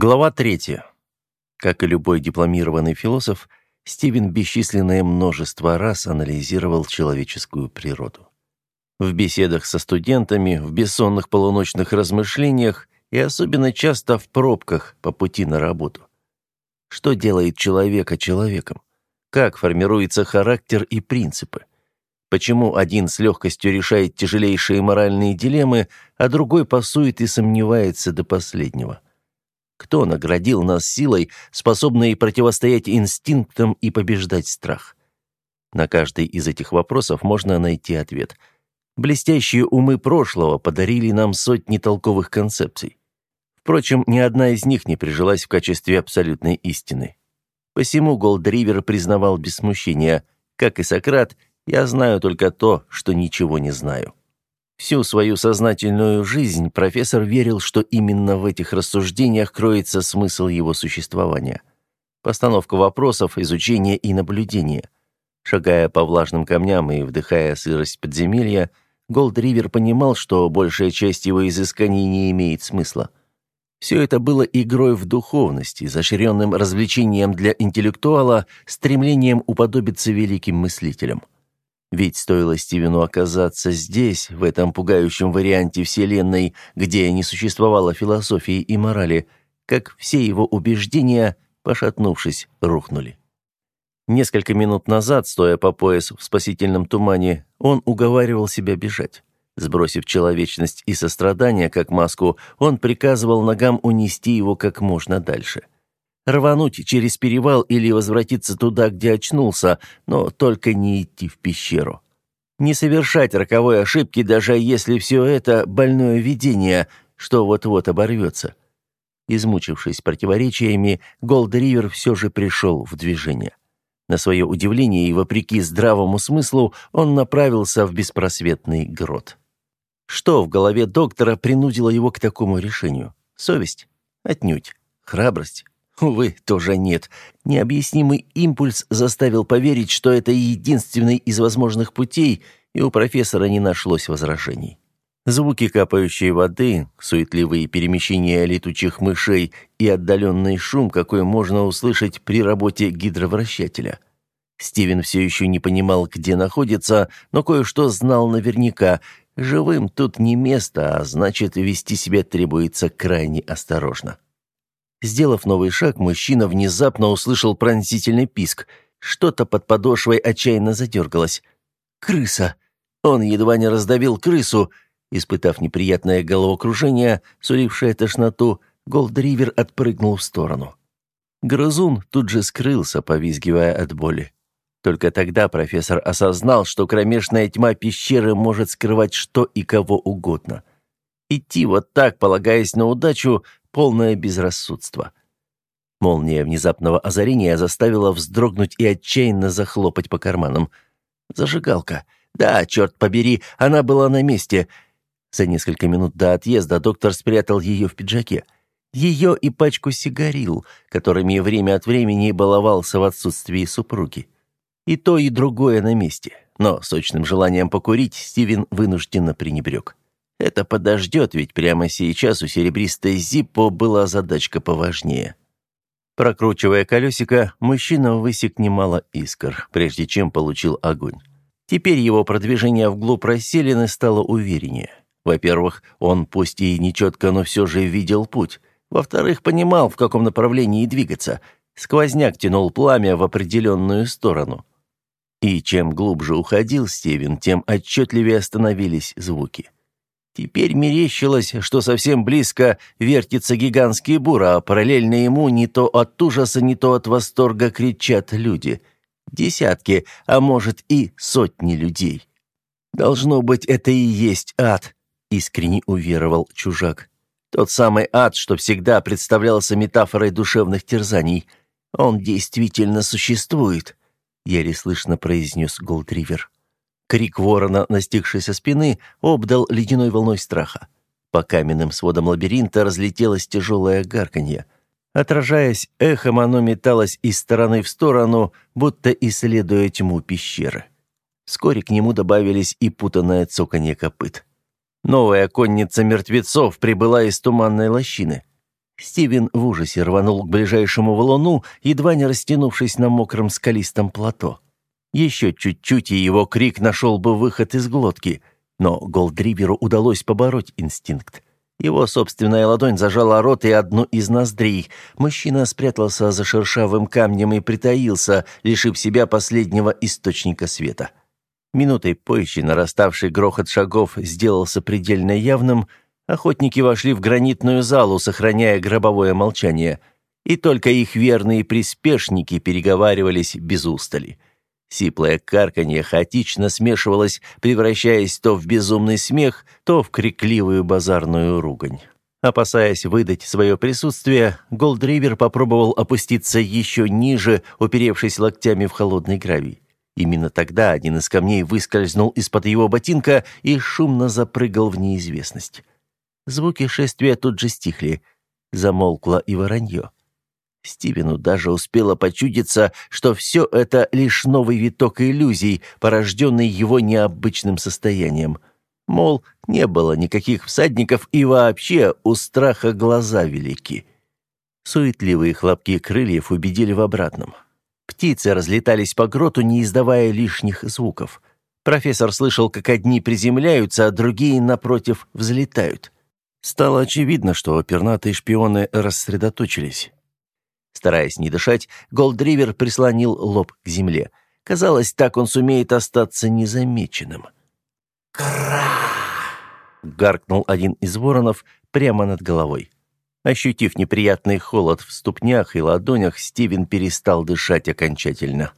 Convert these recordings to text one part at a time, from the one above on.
Глава третья. Как и любой дипломированный философ, Стивен бесчисленное множество раз анализировал человеческую природу. В беседах со студентами, в бессонных полуночных размышлениях и особенно часто в пробках по пути на работу. Что делает человека человеком? Как формируется характер и принципы? Почему один с легкостью решает тяжелейшие моральные дилеммы, а другой пасует и сомневается до последнего? Кто наградил нас силой, способной противостоять инстинктам и побеждать страх? На каждый из этих вопросов можно найти ответ. Блестящие умы прошлого подарили нам сотни толковых концепций. Впрочем, ни одна из них не прижилась в качестве абсолютной истины. Посему Голдривер признавал без смущения, как и Сократ, я знаю только то, что ничего не знаю. Всю свою сознательную жизнь профессор верил, что именно в этих рассуждениях кроется смысл его существования. Постановка вопросов, изучение и наблюдение. Шагая по влажным камням и вдыхая сырость подземелья, Голдривер понимал, что большая часть его изысканий не имеет смысла. Все это было игрой в духовность, изощренным развлечением для интеллектуала, стремлением уподобиться великим мыслителям. Ведь стоило Стивену оказаться здесь, в этом пугающем варианте Вселенной, где не существовало философии и морали, как все его убеждения, пошатнувшись, рухнули. Несколько минут назад, стоя по пояс в спасительном тумане, он уговаривал себя бежать. Сбросив человечность и сострадание как маску, он приказывал ногам унести его как можно дальше – рвануть через перевал или возвратиться туда, где очнулся, но только не идти в пещеру. Не совершать роковой ошибки, даже если все это больное видение, что вот-вот оборвется. Измучившись противоречиями, Голд-Ривер все же пришел в движение. На свое удивление и вопреки здравому смыслу он направился в беспросветный грот. Что в голове доктора принудило его к такому решению? Совесть? Отнюдь. Храбрость? Увы, тоже нет. Необъяснимый импульс заставил поверить, что это единственный из возможных путей, и у профессора не нашлось возражений. Звуки капающей воды, суетливые перемещения летучих мышей и отдаленный шум, какой можно услышать при работе гидровращателя. Стивен все еще не понимал, где находится, но кое-что знал наверняка. Живым тут не место, а значит, вести себя требуется крайне осторожно. Сделав новый шаг, мужчина внезапно услышал пронзительный писк. Что-то под подошвой отчаянно задергалось. «Крыса!» Он едва не раздавил крысу. Испытав неприятное головокружение, сулившее тошноту, Голдривер отпрыгнул в сторону. Грызун тут же скрылся, повизгивая от боли. Только тогда профессор осознал, что кромешная тьма пещеры может скрывать что и кого угодно. Идти вот так, полагаясь на удачу, полное безрассудство. Молния внезапного озарения заставила вздрогнуть и отчаянно захлопать по карманам. Зажигалка. Да, черт побери, она была на месте. За несколько минут до отъезда доктор спрятал ее в пиджаке. Ее и пачку сигарил, которыми время от времени баловался в отсутствии супруги. И то, и другое на месте. Но сочным желанием покурить Стивен вынужденно пренебрег. Это подождет, ведь прямо сейчас у серебристой Зиппо была задачка поважнее. Прокручивая колесико, мужчина высек немало искр, прежде чем получил огонь. Теперь его продвижение вглубь расселены стало увереннее. Во-первых, он пусть и нечетко, но все же видел путь. Во-вторых, понимал, в каком направлении двигаться. Сквозняк тянул пламя в определенную сторону. И чем глубже уходил Стивен, тем отчетливее становились звуки. Теперь мерещилось, что совсем близко вертится гигантский бур, а параллельно ему не то от ужаса, не то от восторга кричат люди. Десятки, а может и сотни людей. «Должно быть, это и есть ад», — искренне уверовал чужак. «Тот самый ад, что всегда представлялся метафорой душевных терзаний. Он действительно существует», — еле слышно произнес Голдривер. Крик ворона, настигший со спины, обдал ледяной волной страха. По каменным сводам лабиринта разлетелось тяжелое гарканье. Отражаясь эхом, оно металось из стороны в сторону, будто исследуя тьму пещеры. Вскоре к нему добавились и путанное цоканье копыт. Новая конница мертвецов прибыла из туманной лощины. Стивен в ужасе рванул к ближайшему валуну, едва не растянувшись на мокром скалистом плато. Еще чуть-чуть, и его крик нашел бы выход из глотки, но Голдриверу удалось побороть инстинкт. Его собственная ладонь зажала рот и одну из ноздрей. Мужчина спрятался за шершавым камнем и притаился, лишив себя последнего источника света. Минутой позже нараставший грохот шагов сделался предельно явным, охотники вошли в гранитную залу, сохраняя гробовое молчание, и только их верные приспешники переговаривались без устали. Сиплое карканье хаотично смешивалось, превращаясь то в безумный смех, то в крикливую базарную ругань. Опасаясь выдать свое присутствие, Голдривер попробовал опуститься еще ниже, уперевшись локтями в холодный гравий. Именно тогда один из камней выскользнул из-под его ботинка и шумно запрыгал в неизвестность. Звуки шествия тут же стихли. Замолкло и воронье. Стивену даже успело почудиться, что все это лишь новый виток иллюзий, порожденный его необычным состоянием. Мол, не было никаких всадников и вообще у страха глаза велики. Суетливые хлопки крыльев убедили в обратном. Птицы разлетались по гроту, не издавая лишних звуков. Профессор слышал, как одни приземляются, а другие, напротив, взлетают. Стало очевидно, что пернатые шпионы рассредоточились. Стараясь не дышать, Голдривер прислонил лоб к земле. Казалось, так он сумеет остаться незамеченным. «Кра!» — гаркнул один из воронов прямо над головой. Ощутив неприятный холод в ступнях и ладонях, Стивен перестал дышать окончательно.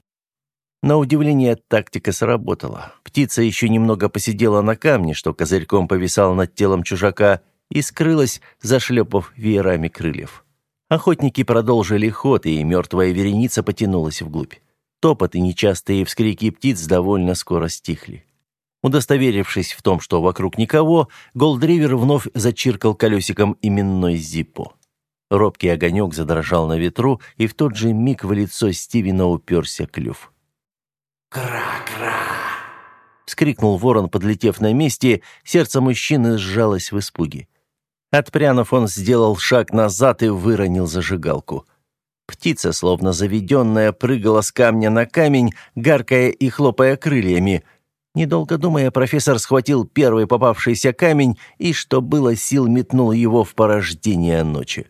На удивление, тактика сработала. Птица еще немного посидела на камне, что козырьком повисал над телом чужака, и скрылась, зашлепав веерами крыльев. Охотники продолжили ход, и мертвая вереница потянулась вглубь. Топот и нечастые вскрики птиц довольно скоро стихли. Удостоверившись в том, что вокруг никого, Голдривер вновь зачиркал колесиком именной зиппо. Робкий огонек задрожал на ветру, и в тот же миг в лицо Стивена уперся клюв. «Кра-кра!» — вскрикнул ворон, подлетев на месте, сердце мужчины сжалось в испуге. Отпрянув, он сделал шаг назад и выронил зажигалку. Птица, словно заведенная, прыгала с камня на камень, гаркая и хлопая крыльями. Недолго думая, профессор схватил первый попавшийся камень и, что было сил, метнул его в порождение ночи.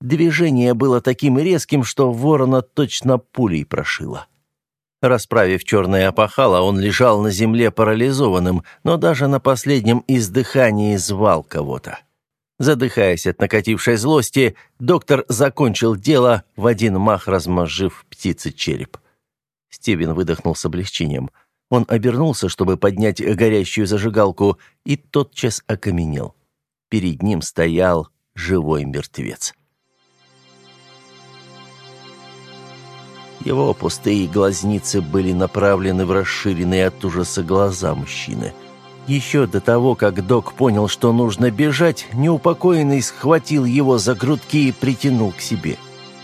Движение было таким резким, что ворона точно пулей прошило. Расправив черное опахало, он лежал на земле парализованным, но даже на последнем издыхании звал кого-то. Задыхаясь от накатившей злости, доктор закончил дело, в один мах размозжив птице череп. Стивен выдохнул с облегчением. Он обернулся, чтобы поднять горящую зажигалку, и тотчас окаменел. Перед ним стоял живой мертвец. Его пустые глазницы были направлены в расширенные от ужаса глаза мужчины – еще до того, как док понял, что нужно бежать, неупокоенный схватил его за грудки и притянул к себе.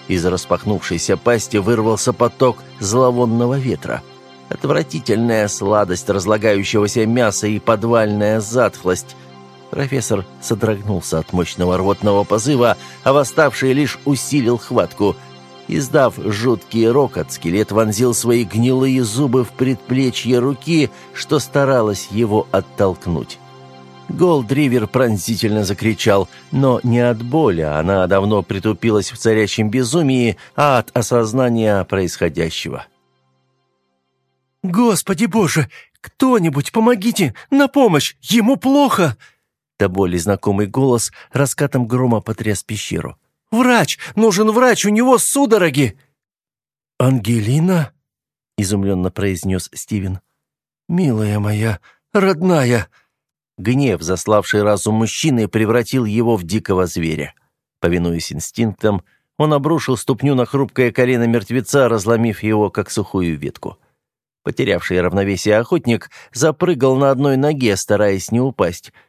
Из распахнувшейся пасти вырвался поток зловонного ветра. Отвратительная сладость разлагающегося мяса и подвальная затхлость. Профессор содрогнулся от мощного рвотного позыва, а восставший лишь усилил хватку – Издав жуткий рокот, скелет вонзил свои гнилые зубы в предплечье руки, что старалась его оттолкнуть. Голдривер пронзительно закричал, но не от боли, она давно притупилась в царящем безумии, а от осознания происходящего. «Господи боже! Кто-нибудь помогите! На помощь! Ему плохо!» До боли знакомый голос раскатом грома потряс пещеру. Врач! Нужен врач! У него судороги!» «Ангелина?» — изумленно произнес Стивен. «Милая моя, родная!» Гнев, заславший разум мужчины, превратил его в дикого зверя. Повинуясь инстинктам, он обрушил ступню на хрупкое колено мертвеца, разломив его, как сухую ветку. Потерявший равновесие охотник запрыгал на одной ноге, стараясь не упасть —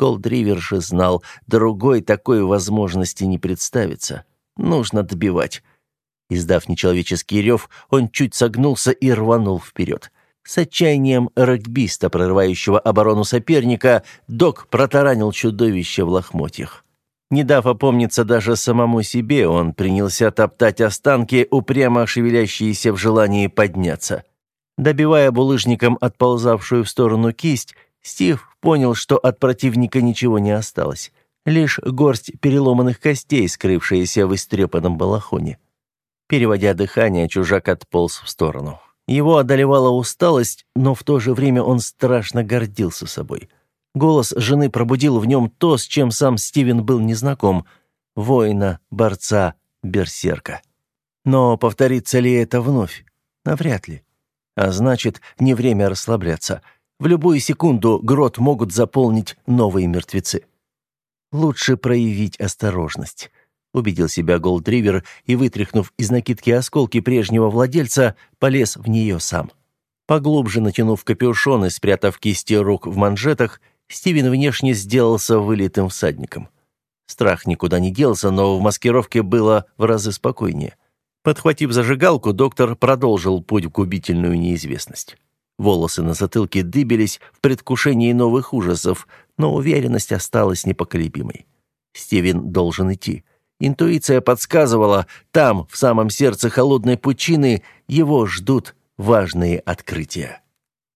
Колдривер же знал, другой такой возможности не представится. Нужно добивать. Издав нечеловеческий рев, он чуть согнулся и рванул вперед. С отчаянием регбиста, прорывающего оборону соперника, док протаранил чудовище в лохмотьях. Не дав опомниться даже самому себе, он принялся топтать останки, упрямо шевелящиеся в желании подняться. Добивая булыжником отползавшую в сторону кисть, Стив понял, что от противника ничего не осталось. Лишь горсть переломанных костей, скрывшаяся в истрепанном балахоне. Переводя дыхание, чужак отполз в сторону. Его одолевала усталость, но в то же время он страшно гордился собой. Голос жены пробудил в нем то, с чем сам Стивен был незнаком — воина, борца, берсерка. Но повторится ли это вновь? Навряд ли. А значит, не время расслабляться. В любую секунду грот могут заполнить новые мертвецы. Лучше проявить осторожность. Убедил себя Голдривер и, вытряхнув из накидки осколки прежнего владельца, полез в нее сам. Поглубже натянув капюшон и спрятав кисти рук в манжетах, Стивен внешне сделался вылитым всадником. Страх никуда не делся, но в маскировке было в разы спокойнее. Подхватив зажигалку, доктор продолжил путь в губительную неизвестность. Волосы на затылке дыбились в предвкушении новых ужасов, но уверенность осталась непоколебимой. Стивен должен идти. Интуиция подсказывала, там, в самом сердце холодной пучины, его ждут важные открытия.